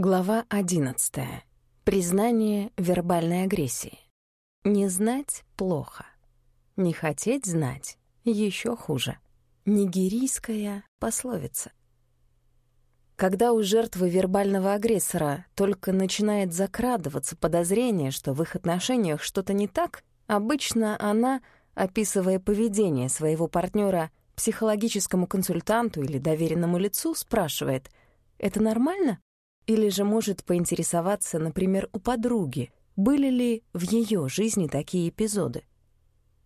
Глава 11. Признание вербальной агрессии. Не знать — плохо. Не хотеть знать — еще хуже. Нигерийская пословица. Когда у жертвы вербального агрессора только начинает закрадываться подозрение, что в их отношениях что-то не так, обычно она, описывая поведение своего партнера психологическому консультанту или доверенному лицу, спрашивает «Это нормально?» Или же может поинтересоваться, например, у подруги, были ли в ее жизни такие эпизоды.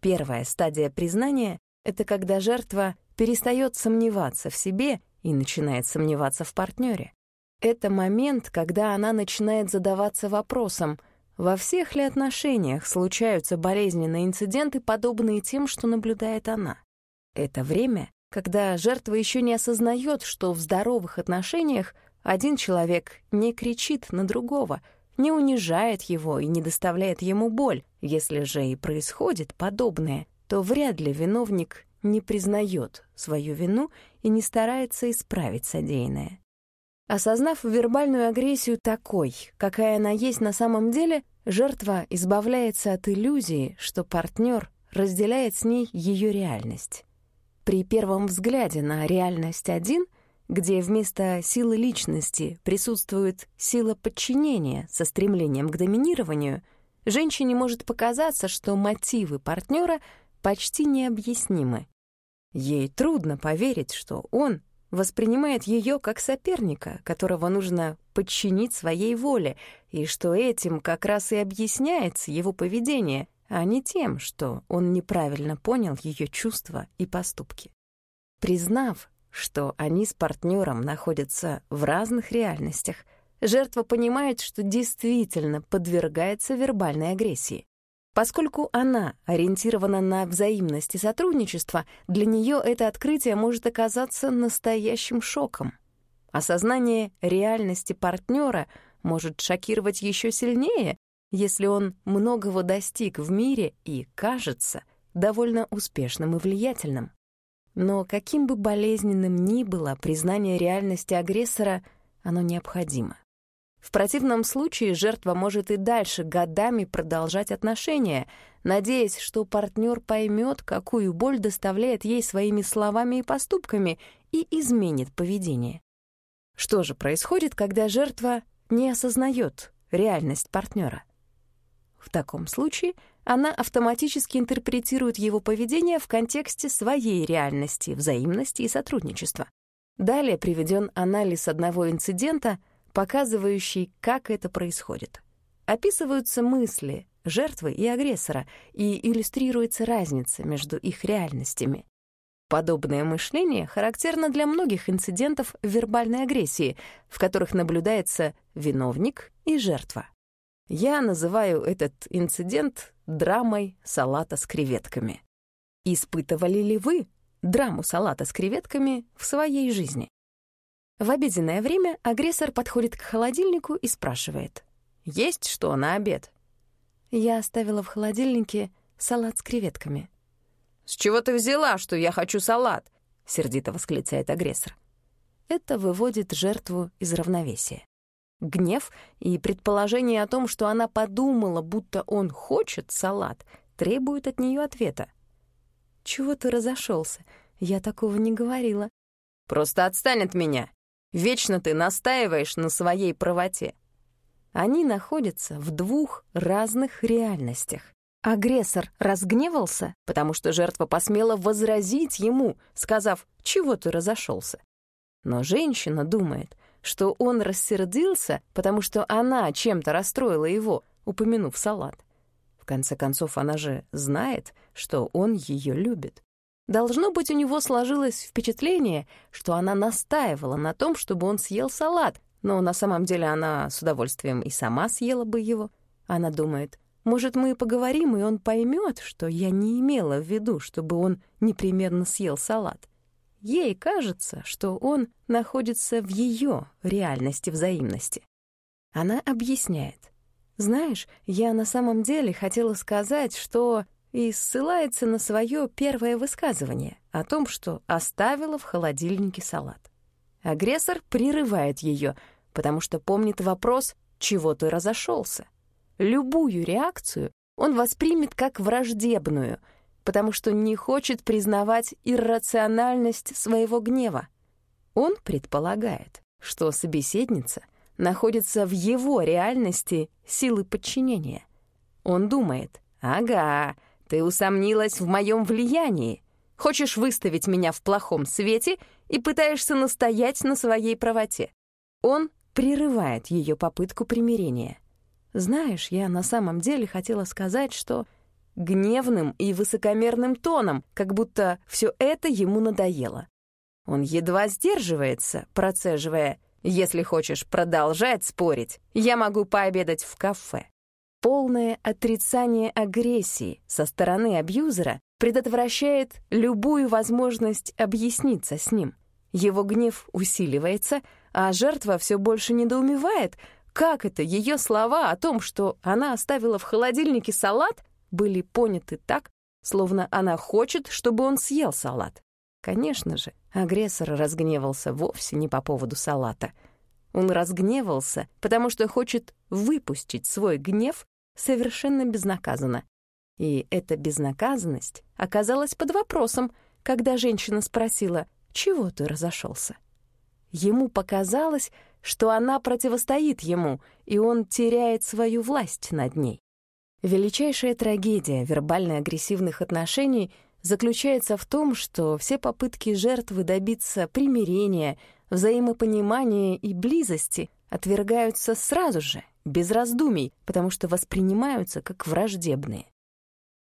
Первая стадия признания — это когда жертва перестает сомневаться в себе и начинает сомневаться в партнере. Это момент, когда она начинает задаваться вопросом, во всех ли отношениях случаются болезненные инциденты, подобные тем, что наблюдает она. Это время, когда жертва еще не осознает, что в здоровых отношениях один человек не кричит на другого, не унижает его и не доставляет ему боль. Если же и происходит подобное, то вряд ли виновник не признает свою вину и не старается исправить содеянное. Осознав вербальную агрессию такой, какая она есть на самом деле, жертва избавляется от иллюзии, что партнер разделяет с ней ее реальность. При первом взгляде на реальность один — где вместо силы личности присутствует сила подчинения со стремлением к доминированию, женщине может показаться, что мотивы партнера почти необъяснимы. Ей трудно поверить, что он воспринимает ее как соперника, которого нужно подчинить своей воле, и что этим как раз и объясняется его поведение, а не тем, что он неправильно понял ее чувства и поступки. Признав, что они с партнером находятся в разных реальностях, жертва понимает, что действительно подвергается вербальной агрессии. Поскольку она ориентирована на взаимность и сотрудничество, для нее это открытие может оказаться настоящим шоком. Осознание реальности партнера может шокировать еще сильнее, если он многого достиг в мире и, кажется, довольно успешным и влиятельным. Но каким бы болезненным ни было признание реальности агрессора, оно необходимо. В противном случае жертва может и дальше годами продолжать отношения, надеясь, что партнер поймет, какую боль доставляет ей своими словами и поступками, и изменит поведение. Что же происходит, когда жертва не осознает реальность партнера? В таком случае она автоматически интерпретирует его поведение в контексте своей реальности, взаимности и сотрудничества. Далее приведен анализ одного инцидента, показывающий, как это происходит. Описываются мысли жертвы и агрессора, и иллюстрируется разница между их реальностями. Подобное мышление характерно для многих инцидентов вербальной агрессии, в которых наблюдается виновник и жертва. Я называю этот инцидент драмой салата с креветками. Испытывали ли вы драму салата с креветками в своей жизни? В обеденное время агрессор подходит к холодильнику и спрашивает, «Есть что на обед?» Я оставила в холодильнике салат с креветками. «С чего ты взяла, что я хочу салат?» — сердито восклицает агрессор. Это выводит жертву из равновесия. Гнев и предположение о том, что она подумала, будто он хочет салат, требуют от нее ответа. «Чего ты разошелся? Я такого не говорила». «Просто отстань от меня. Вечно ты настаиваешь на своей правоте». Они находятся в двух разных реальностях. Агрессор разгневался, потому что жертва посмела возразить ему, сказав «Чего ты разошелся?». Но женщина думает, что он рассердился, потому что она чем-то расстроила его, упомянув салат. В конце концов, она же знает, что он ее любит. Должно быть, у него сложилось впечатление, что она настаивала на том, чтобы он съел салат, но на самом деле она с удовольствием и сама съела бы его. Она думает, может, мы поговорим, и он поймет, что я не имела в виду, чтобы он непременно съел салат. Ей кажется, что он находится в ее реальности взаимности. Она объясняет. «Знаешь, я на самом деле хотела сказать, что...» и ссылается на свое первое высказывание о том, что оставила в холодильнике салат. Агрессор прерывает ее. потому что помнит вопрос «чего ты разошелся?». Любую реакцию он воспримет как враждебную, потому что не хочет признавать иррациональность своего гнева. Он предполагает, что собеседница находится в его реальности силы подчинения. Он думает, «Ага, ты усомнилась в моем влиянии, хочешь выставить меня в плохом свете и пытаешься настоять на своей правоте». Он прерывает ее попытку примирения. Знаешь, я на самом деле хотела сказать, что гневным и высокомерным тоном, как будто все это ему надоело. Он едва сдерживается, процеживая «Если хочешь продолжать спорить, я могу пообедать в кафе». Полное отрицание агрессии со стороны абьюзера предотвращает любую возможность объясниться с ним. Его гнев усиливается, а жертва все больше недоумевает, как это ее слова о том, что она оставила в холодильнике салат, были поняты так, словно она хочет, чтобы он съел салат. Конечно же, агрессор разгневался вовсе не по поводу салата. Он разгневался, потому что хочет выпустить свой гнев совершенно безнаказанно. И эта безнаказанность оказалась под вопросом, когда женщина спросила, «Чего ты разошелся?» Ему показалось, что она противостоит ему, и он теряет свою власть над ней. Величайшая трагедия вербально-агрессивных отношений заключается в том, что все попытки жертвы добиться примирения, взаимопонимания и близости отвергаются сразу же, без раздумий, потому что воспринимаются как враждебные.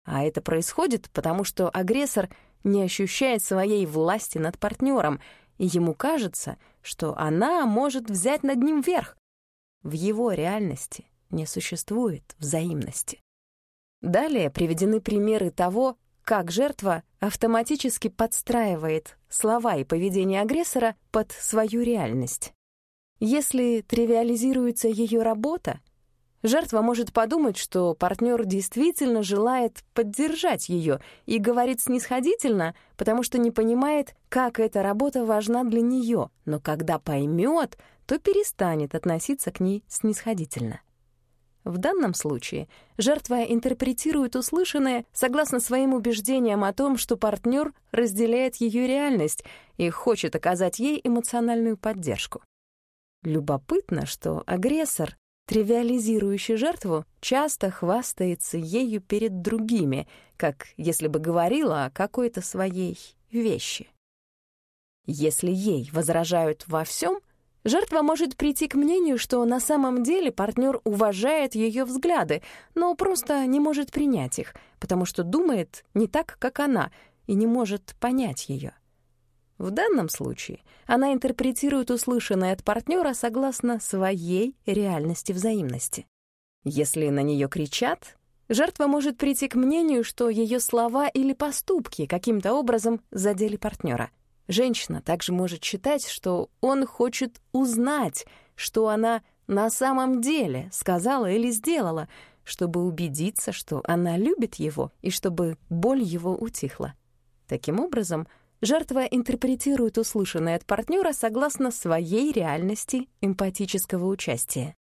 А это происходит потому, что агрессор не ощущает своей власти над партнером — и ему кажется, что она может взять над ним верх. В его реальности не существует взаимности. Далее приведены примеры того, как жертва автоматически подстраивает слова и поведение агрессора под свою реальность. Если тривиализируется ее работа, Жертва может подумать, что партнер действительно желает поддержать ее и говорит снисходительно, потому что не понимает, как эта работа важна для нее, но когда поймет, то перестанет относиться к ней снисходительно. В данном случае жертва интерпретирует услышанное согласно своим убеждениям о том, что партнер разделяет ее реальность и хочет оказать ей эмоциональную поддержку. Любопытно, что агрессор тривиализирующий жертву, часто хвастается ею перед другими, как если бы говорила о какой-то своей вещи. Если ей возражают во всем, жертва может прийти к мнению, что на самом деле партнер уважает ее взгляды, но просто не может принять их, потому что думает не так, как она, и не может понять ее. В данном случае она интерпретирует услышанное от партнера согласно своей реальности взаимности. Если на нее кричат, жертва может прийти к мнению, что ее слова или поступки каким-то образом задели партнера. Женщина также может считать, что он хочет узнать, что она на самом деле сказала или сделала, чтобы убедиться, что она любит его и чтобы боль его утихла. Таким образом, жертва интерпретирует услышанное от партнера согласно своей реальности эмпатического участия.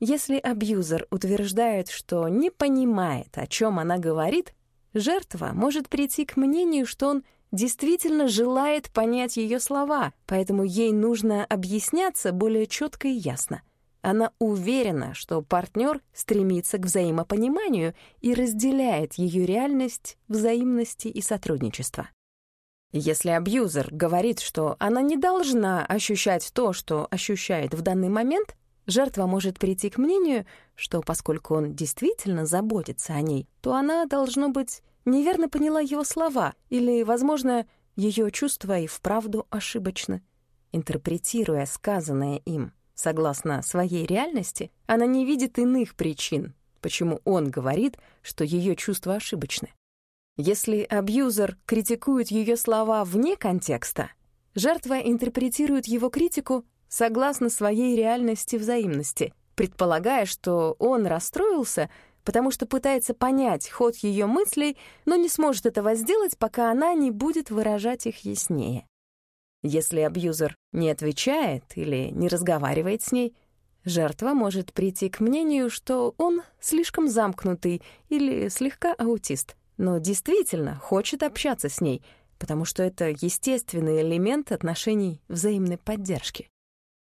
Если абьюзер утверждает, что не понимает, о чем она говорит, жертва может прийти к мнению, что он действительно желает понять ее слова, поэтому ей нужно объясняться более четко и ясно. Она уверена, что партнер стремится к взаимопониманию и разделяет ее реальность взаимности и сотрудничества. Если абьюзер говорит, что она не должна ощущать то, что ощущает в данный момент, жертва может прийти к мнению, что поскольку он действительно заботится о ней, то она, должно быть, неверно поняла его слова или, возможно, ее чувства и вправду ошибочно. Интерпретируя сказанное им согласно своей реальности, она не видит иных причин, почему он говорит, что ее чувства ошибочны. Если абьюзер критикует ее слова вне контекста, жертва интерпретирует его критику согласно своей реальности взаимности, предполагая, что он расстроился, потому что пытается понять ход ее мыслей, но не сможет этого сделать, пока она не будет выражать их яснее. Если абьюзер не отвечает или не разговаривает с ней, Жертва может прийти к мнению, что он слишком замкнутый или слегка аутист, но действительно хочет общаться с ней, потому что это естественный элемент отношений взаимной поддержки.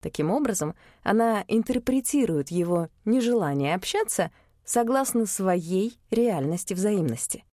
Таким образом, она интерпретирует его нежелание общаться согласно своей реальности взаимности.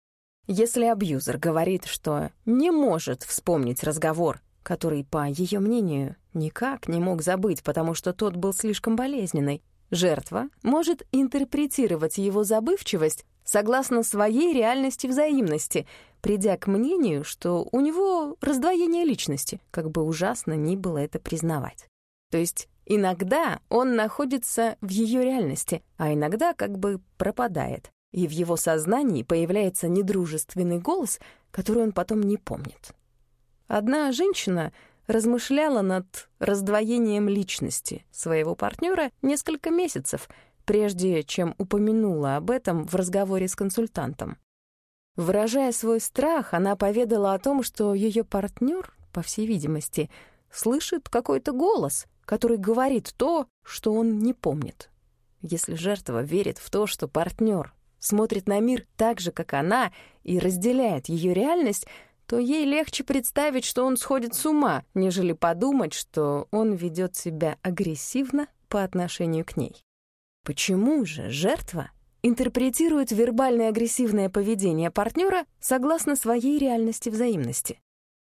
Если абьюзер говорит, что не может вспомнить разговор, который, по ее мнению, никак не мог забыть, потому что тот был слишком болезненный, жертва может интерпретировать его забывчивость согласно своей реальности взаимности, придя к мнению, что у него раздвоение личности, как бы ужасно ни было это признавать. То есть иногда он находится в ее реальности, а иногда как бы пропадает, и в его сознании появляется недружественный голос, который он потом не помнит. Одна женщина размышляла над раздвоением личности своего партнера несколько месяцев, прежде чем упомянула об этом в разговоре с консультантом. Выражая свой страх, она поведала о том, что ее партнер, по всей видимости, слышит какой-то голос, который говорит то, что он не помнит. Если жертва верит в то, что партнер смотрит на мир так же, как она, и разделяет ее реальность, то ей легче представить, что он сходит с ума, нежели подумать, что он ведет себя агрессивно по отношению к ней. Почему же жертва интерпретирует вербальное агрессивное поведение партнера согласно своей реальности взаимности?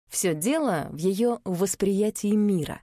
Все дело в ее восприятии мира.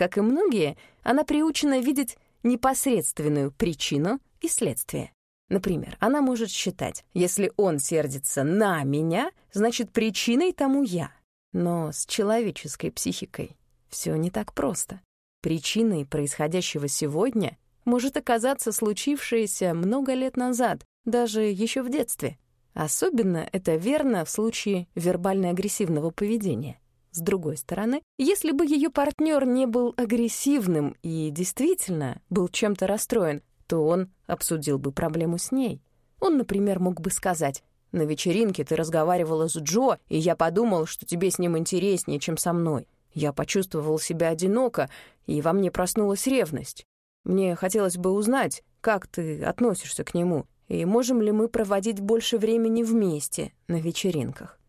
Как и многие, она приучена видеть непосредственную причину и следствие. Например, она может считать, если он сердится на меня, значит, причиной тому я. Но с человеческой психикой все не так просто. Причиной происходящего сегодня может оказаться случившееся много лет назад, даже еще в детстве. Особенно это верно в случае вербально-агрессивного поведения. С другой стороны, если бы ее партнер не был агрессивным и действительно был чем-то расстроен, то он обсудил бы проблему с ней. Он, например, мог бы сказать, «На вечеринке ты разговаривала с Джо, и я подумал, что тебе с ним интереснее, чем со мной. Я почувствовал себя одиноко, и во мне проснулась ревность. Мне хотелось бы узнать, как ты относишься к нему, и можем ли мы проводить больше времени вместе на вечеринках».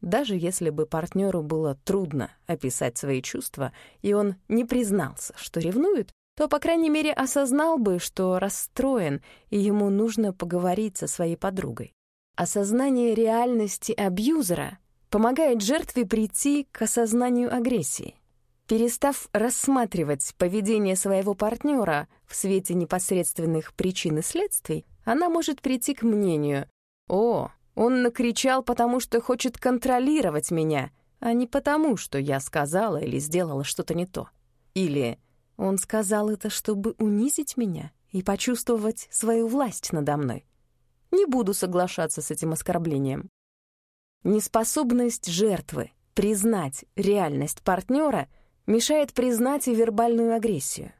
Даже если бы партнеру было трудно описать свои чувства, и он не признался, что ревнует, то, по крайней мере, осознал бы, что расстроен, и ему нужно поговорить со своей подругой. Осознание реальности абьюзера помогает жертве прийти к осознанию агрессии. Перестав рассматривать поведение своего партнера в свете непосредственных причин и следствий, она может прийти к мнению «О, он накричал, потому что хочет контролировать меня, а не потому, что я сказала или сделала что-то не то». Или он сказал это, чтобы унизить меня и почувствовать свою власть надо мной. Не буду соглашаться с этим оскорблением. Неспособность жертвы признать реальность партнера мешает признать и вербальную агрессию.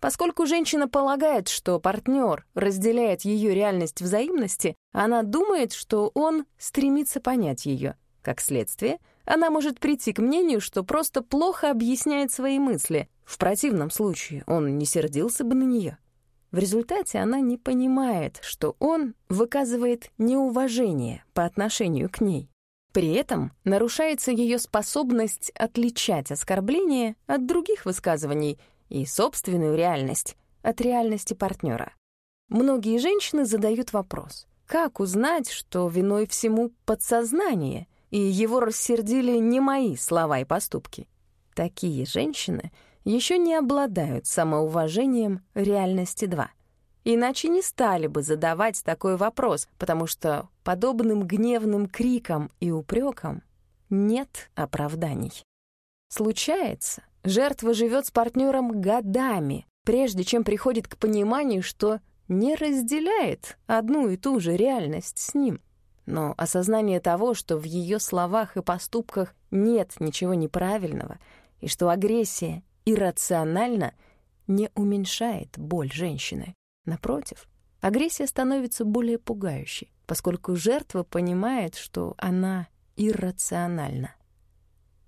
Поскольку женщина полагает, что партнер разделяет ее реальность взаимности, она думает, что он стремится понять ее. Как следствие, она может прийти к мнению, что просто плохо объясняет свои мысли, в противном случае он не сердился бы на нее. В результате она не понимает, что он выказывает неуважение по отношению к ней. При этом нарушается ее способность отличать оскорбление от других высказываний и собственную реальность от реальности партнера. Многие женщины задают вопрос, как узнать, что виной всему подсознание, и его рассердили не мои слова и поступки. Такие женщины — еще не обладают самоуважением реальности 2. Иначе не стали бы задавать такой вопрос, потому что подобным гневным крикам и упрекам нет оправданий. Случается, жертва живет с партнером годами, прежде чем приходит к пониманию, что не разделяет одну и ту же реальность с ним. Но осознание того, что в ее словах и поступках нет ничего неправильного, и что агрессия иррационально не уменьшает боль женщины. Напротив, агрессия становится более пугающей, поскольку жертва понимает, что она иррациональна.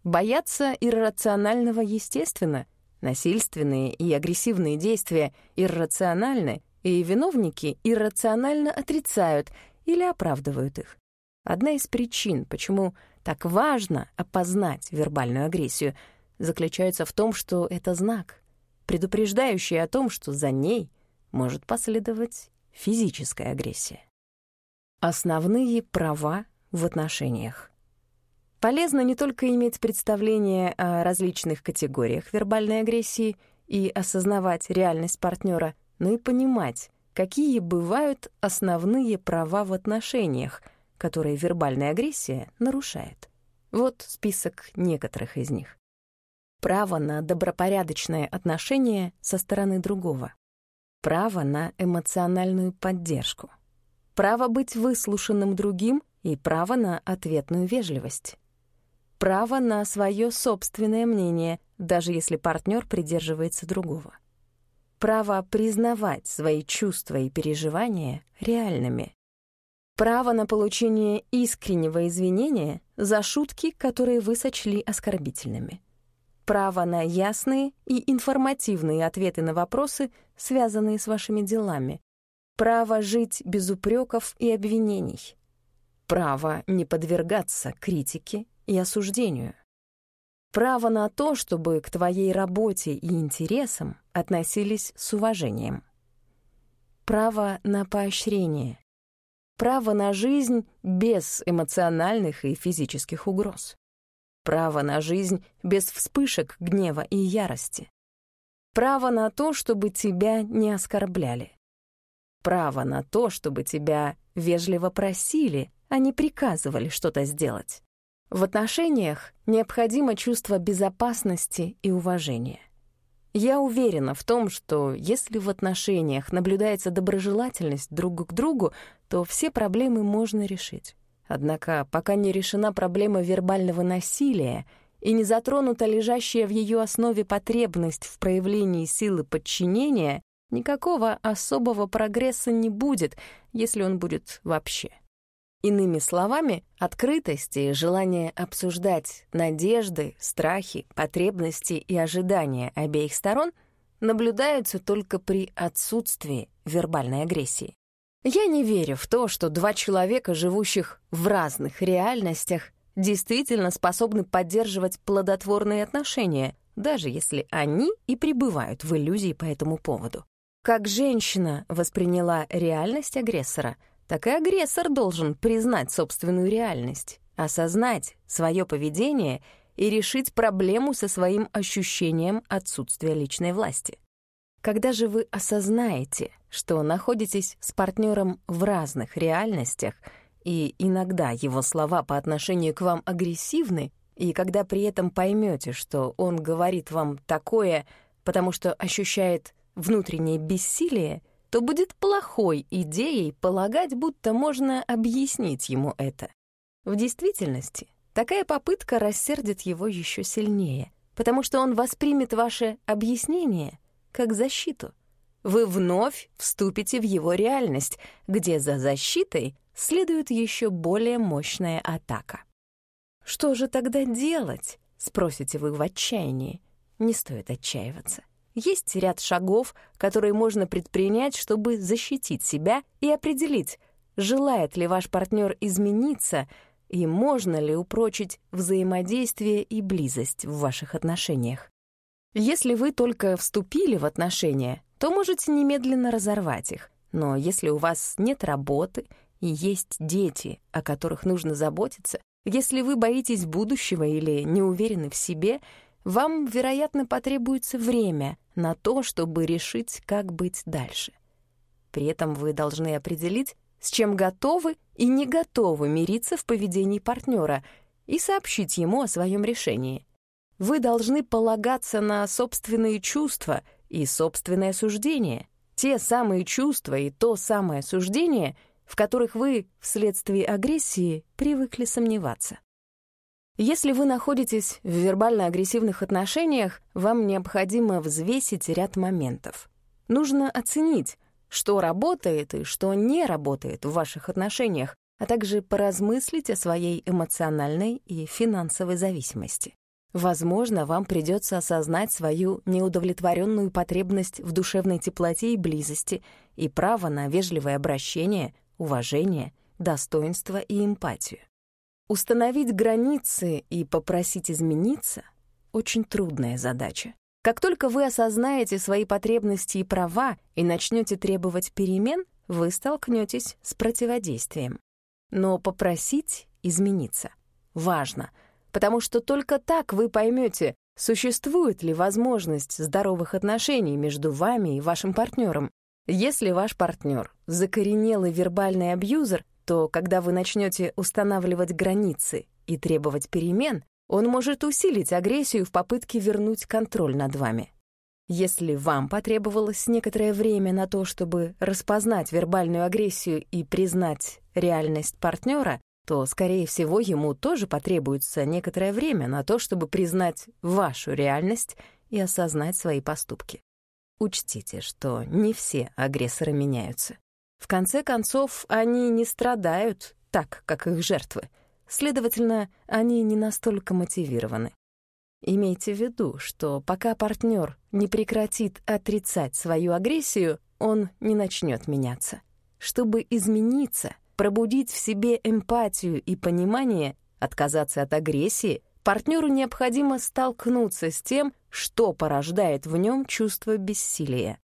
Бояться иррационального естественно, Насильственные и агрессивные действия иррациональны, и виновники иррационально отрицают или оправдывают их. Одна из причин, почему так важно опознать вербальную агрессию, заключается в том, что это знак, предупреждающий о том, что за ней может последовать физическая агрессия. Основные права в отношениях. Полезно не только иметь представление о различных категориях вербальной агрессии и осознавать реальность партнера, но и понимать, какие бывают основные права в отношениях, которые вербальная агрессия нарушает. Вот список некоторых из них. Право на добропорядочное отношение со стороны другого. Право на эмоциональную поддержку. Право быть выслушанным другим и право на ответную вежливость право на свое собственное мнение, даже если партнер придерживается другого. Право признавать свои чувства и переживания реальными. Право на получение искреннего извинения за шутки, которые вы сочли оскорбительными. Право на ясные и информативные ответы на вопросы, связанные с вашими делами. Право жить без упреков и обвинений. Право не подвергаться критике и осуждению. Право на то, чтобы к твоей работе и интересам относились с уважением. Право на поощрение. Право на жизнь без эмоциональных и физических угроз. Право на жизнь без вспышек гнева и ярости. Право на то, чтобы тебя не оскорбляли. Право на то, чтобы тебя вежливо просили, а не приказывали что-то сделать. В отношениях необходимо чувство безопасности и уважения. Я уверена в том, что если в отношениях наблюдается доброжелательность друг к другу, то все проблемы можно решить. Однако пока не решена проблема вербального насилия и не затронута лежащая в ее основе потребность в проявлении силы подчинения, никакого особого прогресса не будет, если он будет вообще. Иными словами, открытость и желание обсуждать надежды, страхи, потребности и ожидания обеих сторон наблюдаются только при отсутствии вербальной агрессии. Я не верю в то, что два человека, живущих в разных реальностях, действительно способны поддерживать плодотворные отношения, даже если они и пребывают в иллюзии по этому поводу. Как женщина восприняла реальность агрессора — так и агрессор должен признать собственную реальность, осознать свое поведение и решить проблему со своим ощущением отсутствия личной власти. Когда же вы осознаете, что находитесь с партнером в разных реальностях, и иногда его слова по отношению к вам агрессивны, и когда при этом поймете, что он говорит вам такое, потому что ощущает внутреннее бессилие, то будет плохой идеей полагать, будто можно объяснить ему это. В действительности, такая попытка рассердит его еще сильнее, потому что он воспримет ваше объяснение как защиту. Вы вновь вступите в его реальность, где за защитой следует еще более мощная атака. «Что же тогда делать?» — спросите вы в отчаянии. Не стоит отчаиваться. Есть ряд шагов, которые можно предпринять, чтобы защитить себя и определить, желает ли ваш партнер измениться и можно ли упрочить взаимодействие и близость в ваших отношениях. Если вы только вступили в отношения, то можете немедленно разорвать их. Но если у вас нет работы и есть дети, о которых нужно заботиться, если вы боитесь будущего или не уверены в себе — вам, вероятно, потребуется время на то, чтобы решить, как быть дальше. При этом вы должны определить, с чем готовы и не готовы мириться в поведении партнера и сообщить ему о своем решении. Вы должны полагаться на собственные чувства и собственное суждение, те самые чувства и то самое суждение, в которых вы вследствие агрессии привыкли сомневаться. Если вы находитесь в вербально-агрессивных отношениях, вам необходимо взвесить ряд моментов. Нужно оценить, что работает и что не работает в ваших отношениях, а также поразмыслить о своей эмоциональной и финансовой зависимости. Возможно, вам придется осознать свою неудовлетворенную потребность в душевной теплоте и близости и право на вежливое обращение, уважение, достоинство и эмпатию. Установить границы и попросить измениться — очень трудная задача. Как только вы осознаете свои потребности и права и начнете требовать перемен, вы столкнетесь с противодействием. Но попросить измениться важно, потому что только так вы поймете, существует ли возможность здоровых отношений между вами и вашим партнером. Если ваш партнер закоренелый вербальный абьюзер, то когда вы начнете устанавливать границы и требовать перемен, он может усилить агрессию в попытке вернуть контроль над вами. Если вам потребовалось некоторое время на то, чтобы распознать вербальную агрессию и признать реальность партнера, то, скорее всего, ему тоже потребуется некоторое время на то, чтобы признать вашу реальность и осознать свои поступки. Учтите, что не все агрессоры меняются. В конце концов, они не страдают так, как их жертвы. Следовательно, они не настолько мотивированы. Имейте в виду, что пока партнер не прекратит отрицать свою агрессию, он не начнет меняться. Чтобы измениться, пробудить в себе эмпатию и понимание, отказаться от агрессии, партнеру необходимо столкнуться с тем, что порождает в нем чувство бессилия.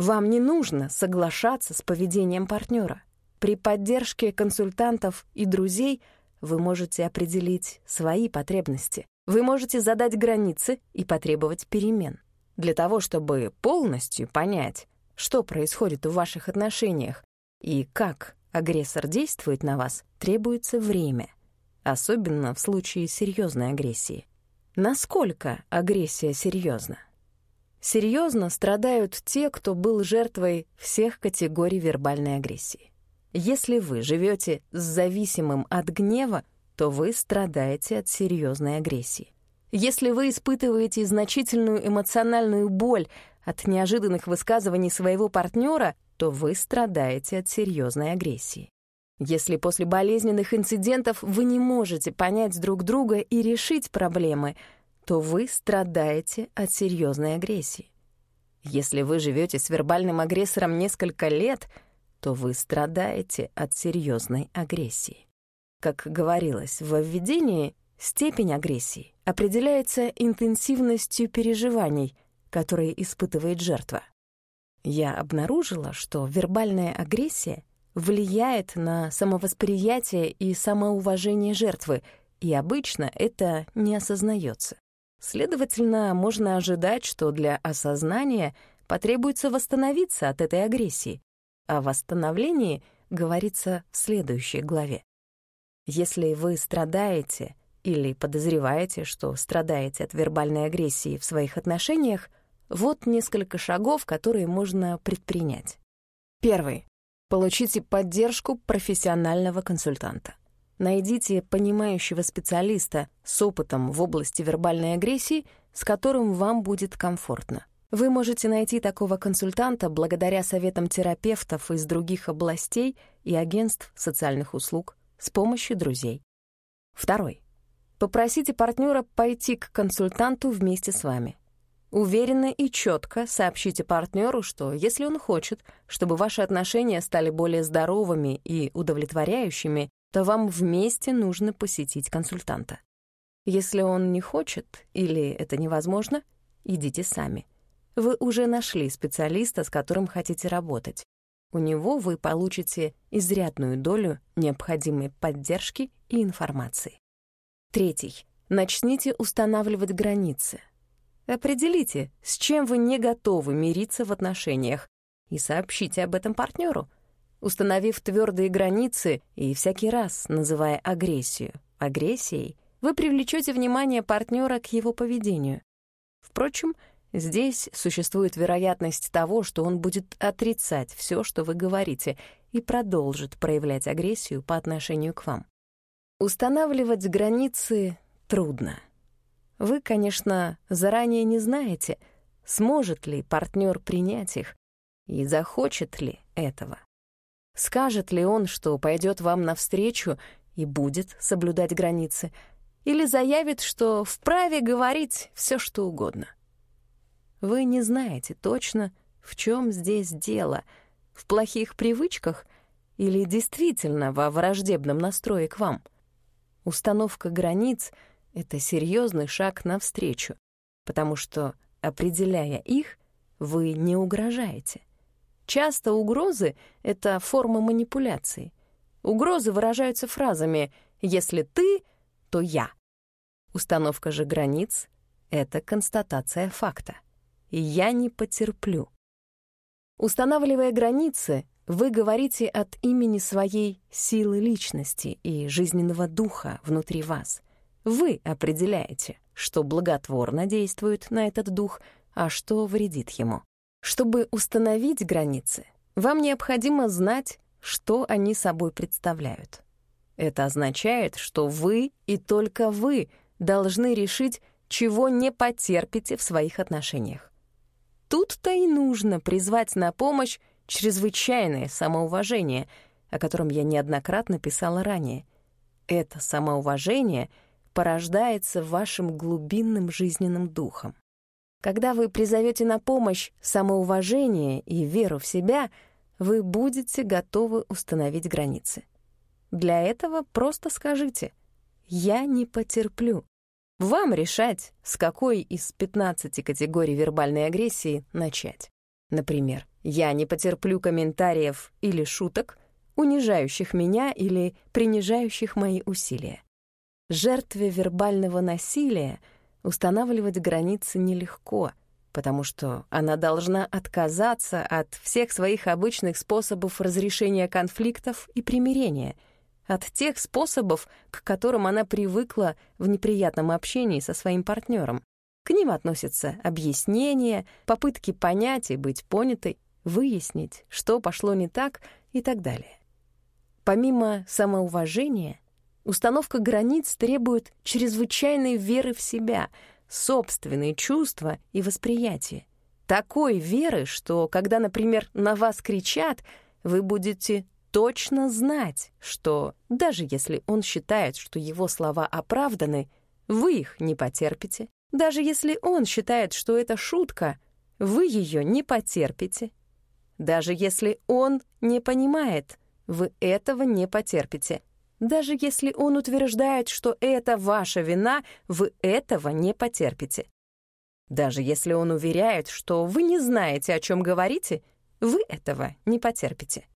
Вам не нужно соглашаться с поведением партнера. При поддержке консультантов и друзей вы можете определить свои потребности. Вы можете задать границы и потребовать перемен. Для того, чтобы полностью понять, что происходит в ваших отношениях и как агрессор действует на вас, требуется время, особенно в случае серьезной агрессии. Насколько агрессия серьезна? Серьезно страдают те, кто был жертвой всех категорий вербальной агрессии. Если вы живете с зависимым от гнева, то вы страдаете от серьезной агрессии. Если вы испытываете значительную эмоциональную боль от неожиданных высказываний своего партнера, то вы страдаете от серьезной агрессии. Если после болезненных инцидентов вы не можете понять друг друга и решить проблемы — то вы страдаете от серьезной агрессии. Если вы живете с вербальным агрессором несколько лет, то вы страдаете от серьезной агрессии. Как говорилось в введении, степень агрессии определяется интенсивностью переживаний, которые испытывает жертва. Я обнаружила, что вербальная агрессия влияет на самовосприятие и самоуважение жертвы, и обычно это не осознается. Следовательно, можно ожидать, что для осознания потребуется восстановиться от этой агрессии. О восстановлении говорится в следующей главе. Если вы страдаете или подозреваете, что страдаете от вербальной агрессии в своих отношениях, вот несколько шагов, которые можно предпринять. Первый. Получите поддержку профессионального консультанта. Найдите понимающего специалиста с опытом в области вербальной агрессии, с которым вам будет комфортно. Вы можете найти такого консультанта благодаря советам терапевтов из других областей и агентств социальных услуг с помощью друзей. Второй. Попросите партнера пойти к консультанту вместе с вами. Уверенно и четко сообщите партнеру, что если он хочет, чтобы ваши отношения стали более здоровыми и удовлетворяющими, то вам вместе нужно посетить консультанта. Если он не хочет или это невозможно, идите сами. Вы уже нашли специалиста, с которым хотите работать. У него вы получите изрядную долю необходимой поддержки и информации. Третий. Начните устанавливать границы. Определите, с чем вы не готовы мириться в отношениях, и сообщите об этом партнеру — Установив твердые границы и всякий раз называя агрессию агрессией, вы привлечете внимание партнера к его поведению. Впрочем, здесь существует вероятность того, что он будет отрицать все, что вы говорите, и продолжит проявлять агрессию по отношению к вам. Устанавливать границы трудно. Вы, конечно, заранее не знаете, сможет ли партнер принять их и захочет ли этого. Скажет ли он, что пойдет вам навстречу и будет соблюдать границы? или заявит, что вправе говорить все, что угодно. Вы не знаете точно, в чем здесь дело, в плохих привычках или действительно во враждебном настрое к вам. Установка границ — это серьезный шаг навстречу, потому что, определяя их, вы не угрожаете. Часто угрозы — это форма манипуляции. Угрозы выражаются фразами «если ты, то я». Установка же границ — это констатация факта. Я не потерплю. Устанавливая границы, вы говорите от имени своей силы личности и жизненного духа внутри вас. Вы определяете, что благотворно действует на этот дух, а что вредит ему. Чтобы установить границы, вам необходимо знать, что они собой представляют. Это означает, что вы и только вы должны решить, чего не потерпите в своих отношениях. Тут-то и нужно призвать на помощь чрезвычайное самоуважение, о котором я неоднократно писала ранее. Это самоуважение порождается вашим глубинным жизненным духом. Когда вы призовете на помощь самоуважение и веру в себя, вы будете готовы установить границы. Для этого просто скажите «Я не потерплю». Вам решать, с какой из 15 категорий вербальной агрессии начать. Например, «Я не потерплю комментариев или шуток, унижающих меня или принижающих мои усилия». Жертве вербального насилия — устанавливать границы нелегко, потому что она должна отказаться от всех своих обычных способов разрешения конфликтов и примирения, от тех способов, к которым она привыкла в неприятном общении со своим партнером. К ним относятся объяснения, попытки понять и быть понятой, выяснить, что пошло не так и так далее. Помимо самоуважения, Установка границ требует чрезвычайной веры в себя, собственные чувства и восприятие. Такой веры, что когда, например, на вас кричат, вы будете точно знать, что даже если он считает, что его слова оправданы, вы их не потерпите. Даже если он считает, что это шутка, вы ее не потерпите. Даже если он не понимает, вы этого не потерпите. Даже если он утверждает, что это ваша вина, вы этого не потерпите. Даже если он уверяет, что вы не знаете, о чем говорите, вы этого не потерпите.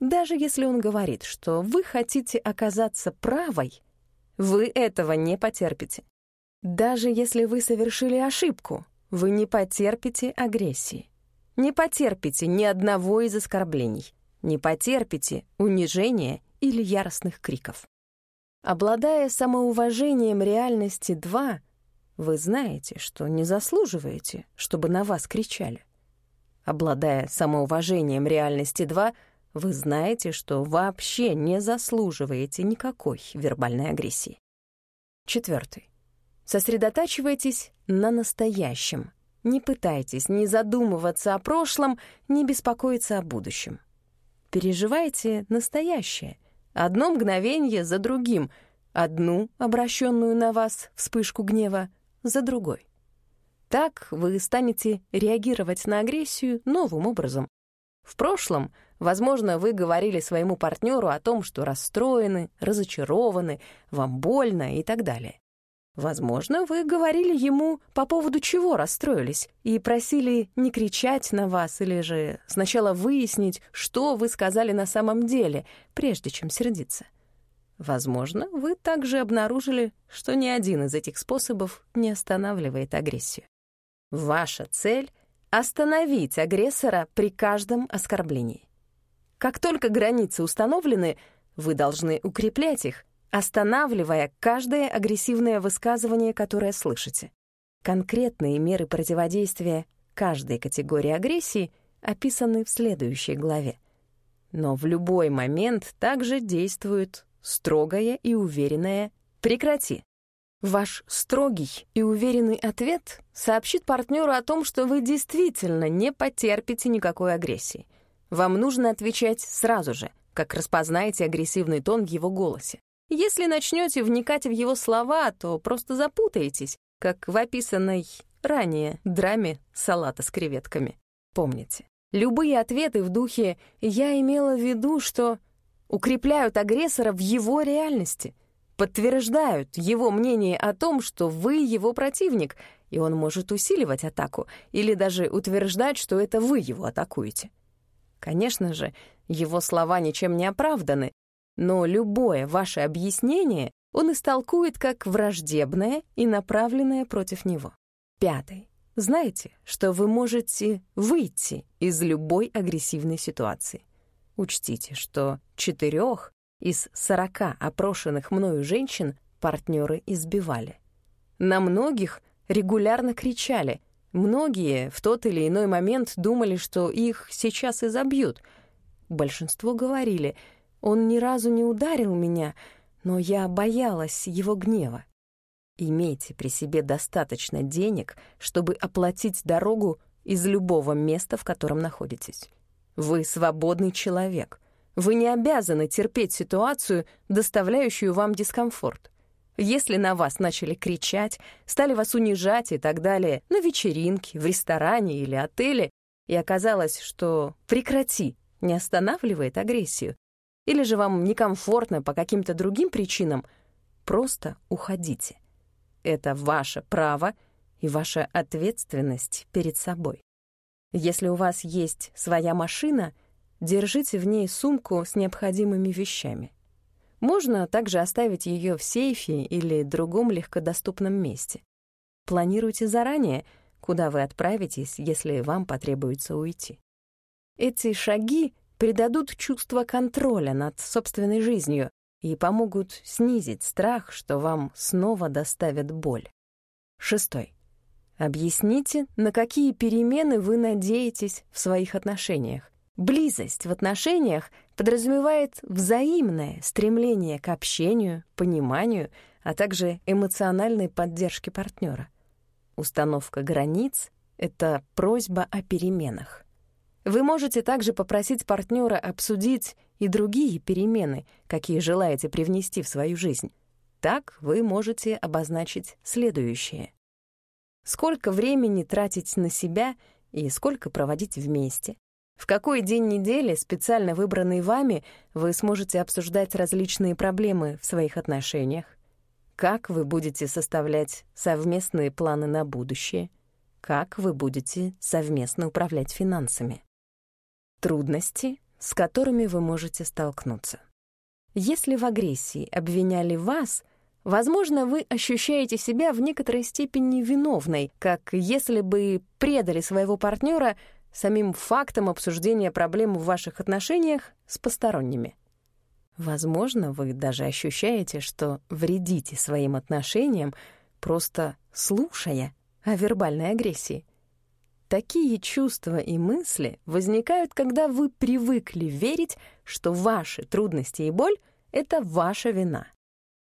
Даже если он говорит, что вы хотите оказаться правой, вы этого не потерпите. Даже если вы совершили ошибку, вы не потерпите агрессии. Не потерпите ни одного из оскорблений. Не потерпите унижения или яростных криков. Обладая самоуважением реальности 2, вы знаете, что не заслуживаете, чтобы на вас кричали. Обладая самоуважением реальности 2, вы знаете, что вообще не заслуживаете никакой вербальной агрессии. Четвертый. Сосредотачивайтесь на настоящем. Не пытайтесь ни задумываться о прошлом, ни беспокоиться о будущем. Переживайте настоящее — Одно мгновение за другим, одну обращенную на вас вспышку гнева за другой. Так вы станете реагировать на агрессию новым образом. В прошлом, возможно, вы говорили своему партнеру о том, что расстроены, разочарованы, вам больно и так далее. Возможно, вы говорили ему, по поводу чего расстроились, и просили не кричать на вас или же сначала выяснить, что вы сказали на самом деле, прежде чем сердиться. Возможно, вы также обнаружили, что ни один из этих способов не останавливает агрессию. Ваша цель — остановить агрессора при каждом оскорблении. Как только границы установлены, вы должны укреплять их, останавливая каждое агрессивное высказывание, которое слышите. Конкретные меры противодействия каждой категории агрессии описаны в следующей главе. Но в любой момент также действует строгое и уверенное «прекрати». Ваш строгий и уверенный ответ сообщит партнеру о том, что вы действительно не потерпите никакой агрессии. Вам нужно отвечать сразу же, как распознаете агрессивный тон в его голосе. Если начнете вникать в его слова, то просто запутаетесь, как в описанной ранее драме салата с креветками. Помните, любые ответы в духе «я имела в виду, что...» укрепляют агрессора в его реальности, подтверждают его мнение о том, что вы его противник, и он может усиливать атаку или даже утверждать, что это вы его атакуете. Конечно же, его слова ничем не оправданы, но любое ваше объяснение он истолкует как враждебное и направленное против него. Пятый. Знаете, что вы можете выйти из любой агрессивной ситуации. Учтите, что четырех из сорока опрошенных мною женщин партнеры избивали. На многих регулярно кричали. Многие в тот или иной момент думали, что их сейчас изобьют. Большинство говорили, он ни разу не ударил меня, но я боялась его гнева. Имейте при себе достаточно денег, чтобы оплатить дорогу из любого места, в котором находитесь. Вы свободный человек. Вы не обязаны терпеть ситуацию, доставляющую вам дискомфорт. Если на вас начали кричать, стали вас унижать и так далее на вечеринке, в ресторане или отеле, и оказалось, что «прекрати» не останавливает агрессию, или же вам некомфортно по каким-то другим причинам, просто уходите. Это ваше право и ваша ответственность перед собой. Если у вас есть своя машина, держите в ней сумку с необходимыми вещами. Можно также оставить ее в сейфе или другом легкодоступном месте. Планируйте заранее, куда вы отправитесь, если вам потребуется уйти. Эти шаги придадут чувство контроля над собственной жизнью и помогут снизить страх, что вам снова доставят боль. Шестой. Объясните, на какие перемены вы надеетесь в своих отношениях. Близость в отношениях подразумевает взаимное стремление к общению, пониманию, а также эмоциональной поддержке партнера. Установка границ — это просьба о переменах. Вы можете также попросить партнера обсудить и другие перемены, какие желаете привнести в свою жизнь. Так вы можете обозначить следующее. Сколько времени тратить на себя и сколько проводить вместе? В какой день недели, специально выбранный вами, вы сможете обсуждать различные проблемы в своих отношениях? Как вы будете составлять совместные планы на будущее? Как вы будете совместно управлять финансами? Трудности, с которыми вы можете столкнуться. Если в агрессии обвиняли вас — Возможно, вы ощущаете себя в некоторой степени виновной, как если бы предали своего партнера самим фактом обсуждения проблем в ваших отношениях с посторонними. Возможно, вы даже ощущаете, что вредите своим отношениям, просто слушая о вербальной агрессии. Такие чувства и мысли возникают, когда вы привыкли верить, что ваши трудности и боль — это ваша вина.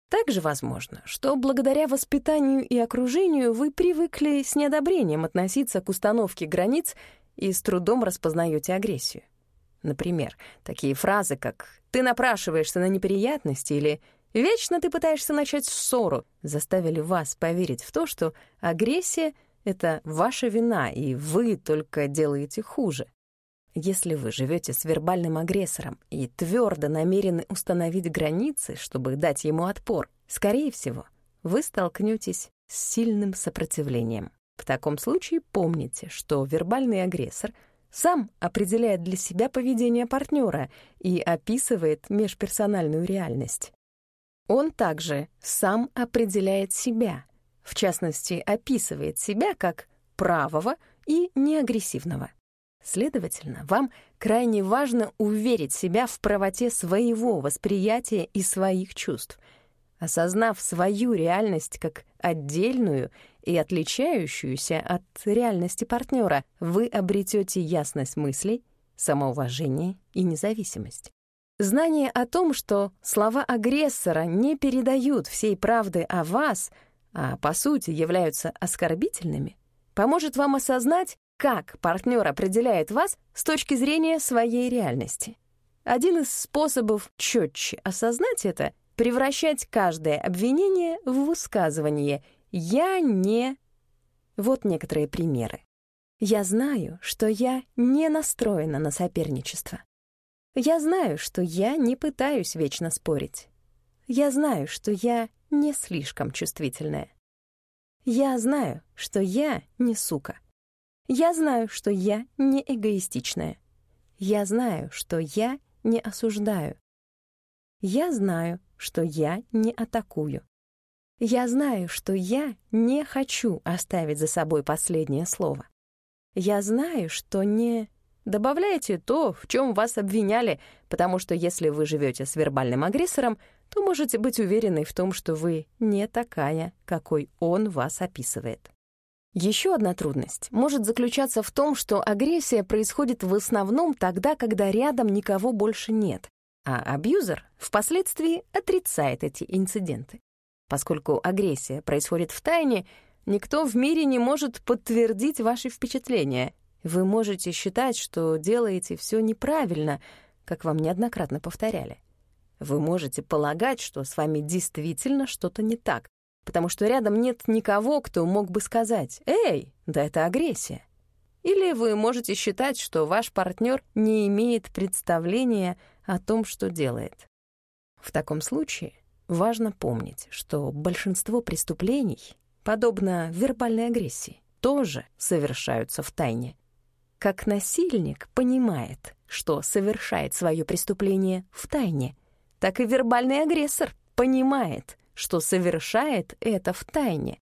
Также возможно, что благодаря воспитанию и окружению вы привыкли с неодобрением относиться к установке границ и с трудом распознаете агрессию. Например, такие фразы, как «ты напрашиваешься на неприятности» или «вечно ты пытаешься начать ссору» заставили вас поверить в то, что агрессия — это ваша вина, и вы только делаете хуже. Если вы живете с вербальным агрессором и твердо намерены установить границы, чтобы дать ему отпор, скорее всего, вы столкнетесь с сильным сопротивлением. В таком случае помните, что вербальный агрессор сам определяет для себя поведение партнера и описывает межперсональную реальность. Он также сам определяет себя, в частности, описывает себя как правого и неагрессивного. Следовательно, вам крайне важно уверить себя в правоте своего восприятия и своих чувств. Осознав свою реальность как отдельную и отличающуюся от реальности партнера, вы обретете ясность мыслей, самоуважение и независимость. Знание о том, что слова агрессора не передают всей правды о вас, а по сути являются оскорбительными, поможет вам осознать, как партнер определяет вас с точки зрения своей реальности. Один из способов четче осознать это — превращать каждое обвинение в высказывание «я не...» Вот некоторые примеры. Я знаю, что я не настроена на соперничество. Я знаю, что я не пытаюсь вечно спорить. Я знаю, что я не слишком чувствительная. Я знаю, что я не сука. Я знаю, что я не эгоистичная. Я знаю, что я не осуждаю. Я знаю, что я не атакую. Я знаю, что я не хочу оставить за собой последнее слово. Я знаю, что не... Добавляйте то, в чем вас обвиняли, потому что если вы живете с вербальным агрессором, то можете быть уверены в том, что вы не такая, какой он вас описывает. Еще одна трудность может заключаться в том, что агрессия происходит в основном тогда, когда рядом никого больше нет, а абьюзер впоследствии отрицает эти инциденты. Поскольку агрессия происходит в тайне, никто в мире не может подтвердить ваши впечатления. Вы можете считать, что делаете все неправильно, как вам неоднократно повторяли. Вы можете полагать, что с вами действительно что-то не так, потому что рядом нет никого, кто мог бы сказать «Эй, да это агрессия». Или вы можете считать, что ваш партнер не имеет представления о том, что делает. В таком случае важно помнить, что большинство преступлений, подобно вербальной агрессии, тоже совершаются в тайне. Как насильник понимает, что совершает свое преступление в тайне, так и вербальный агрессор понимает, что совершает это в тайне.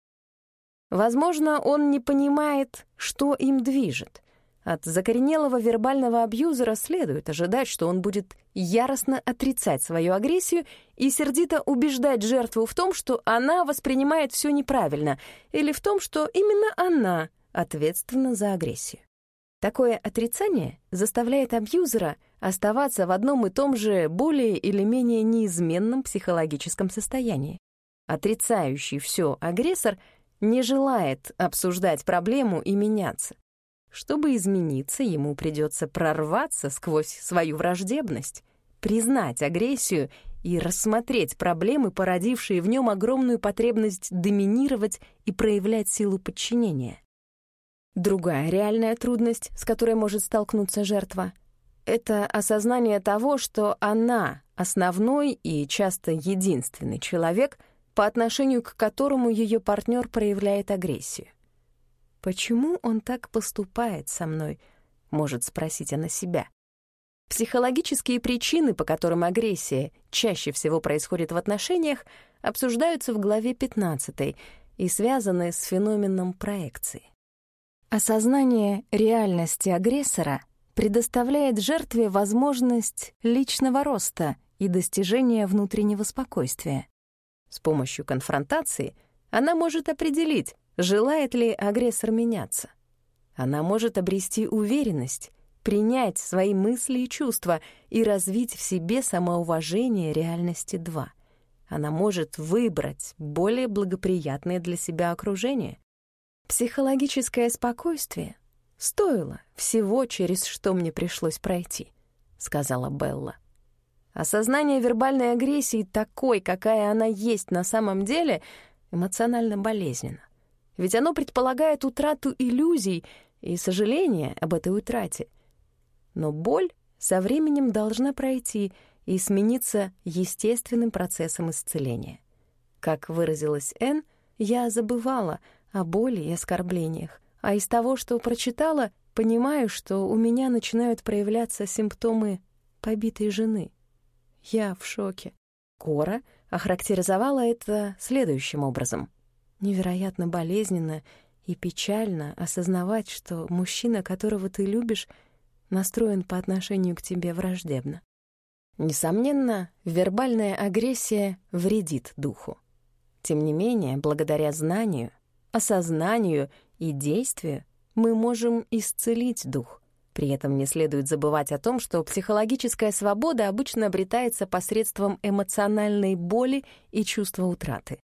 Возможно, он не понимает, что им движет. От закоренелого вербального абьюзера следует ожидать, что он будет яростно отрицать свою агрессию и сердито убеждать жертву в том, что она воспринимает все неправильно, или в том, что именно она ответственна за агрессию. Такое отрицание заставляет абьюзера оставаться в одном и том же более или менее неизменном психологическом состоянии. Отрицающий все агрессор не желает обсуждать проблему и меняться. Чтобы измениться, ему придется прорваться сквозь свою враждебность, признать агрессию и рассмотреть проблемы, породившие в нем огромную потребность доминировать и проявлять силу подчинения. Другая реальная трудность, с которой может столкнуться жертва, это осознание того, что она — основной и часто единственный человек, по отношению к которому ее партнер проявляет агрессию. «Почему он так поступает со мной?» — может спросить она себя. Психологические причины, по которым агрессия чаще всего происходит в отношениях, обсуждаются в главе 15 и связаны с феноменом проекции. Осознание реальности агрессора предоставляет жертве возможность личного роста и достижения внутреннего спокойствия. С помощью конфронтации она может определить, желает ли агрессор меняться. Она может обрести уверенность, принять свои мысли и чувства и развить в себе самоуважение реальности 2. Она может выбрать более благоприятное для себя окружение. Психологическое спокойствие стоило всего, через что мне пришлось пройти, сказала Белла. Осознание вербальной агрессии такой, какая она есть на самом деле, эмоционально болезненно. Ведь оно предполагает утрату иллюзий и сожаление об этой утрате. Но боль со временем должна пройти и смениться естественным процессом исцеления. Как выразилась Энн, я забывала о боли и оскорблениях, а из того, что прочитала, понимаю, что у меня начинают проявляться симптомы побитой жены. Я в шоке. Кора охарактеризовала это следующим образом. Невероятно болезненно и печально осознавать, что мужчина, которого ты любишь, настроен по отношению к тебе враждебно. Несомненно, вербальная агрессия вредит духу. Тем не менее, благодаря знанию, осознанию и действию мы можем исцелить дух. При этом не следует забывать о том, что психологическая свобода обычно обретается посредством эмоциональной боли и чувства утраты.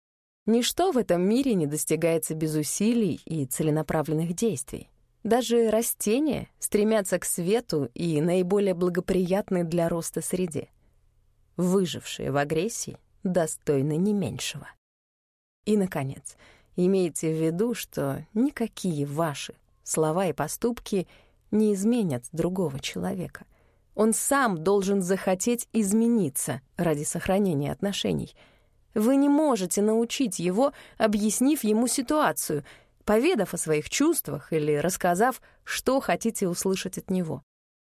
Ничто в этом мире не достигается без усилий и целенаправленных действий. Даже растения стремятся к свету и наиболее благоприятной для роста среде. Выжившие в агрессии достойны не меньшего. И, наконец, имейте в виду, что никакие ваши слова и поступки не изменят другого человека. Он сам должен захотеть измениться ради сохранения отношений. Вы не можете научить его, объяснив ему ситуацию, поведав о своих чувствах или рассказав, что хотите услышать от него.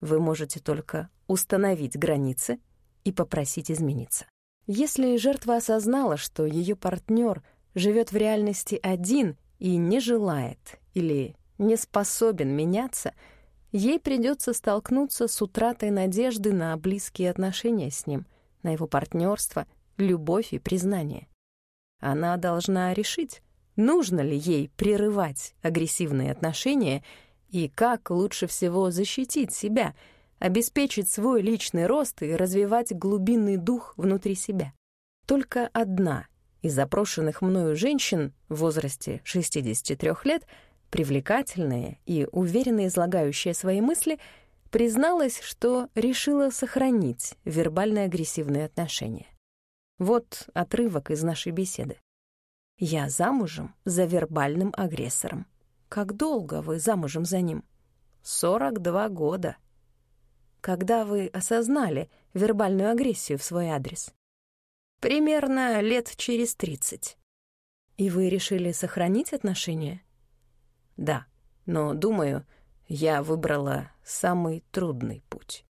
Вы можете только установить границы и попросить измениться. Если жертва осознала, что ее партнер живет в реальности один и не желает или не способен меняться, ей придется столкнуться с утратой надежды на близкие отношения с ним, на его партнерство, любовь и признание. Она должна решить, нужно ли ей прерывать агрессивные отношения и как лучше всего защитить себя, обеспечить свой личный рост и развивать глубинный дух внутри себя. Только одна из запрошенных мною женщин в возрасте 63 лет, привлекательная и уверенно излагающая свои мысли, призналась, что решила сохранить вербально-агрессивные отношения. Вот отрывок из нашей беседы. «Я замужем за вербальным агрессором. Как долго вы замужем за ним? 42 года. Когда вы осознали вербальную агрессию в свой адрес? Примерно лет через 30. И вы решили сохранить отношения? Да, но, думаю, я выбрала самый трудный путь.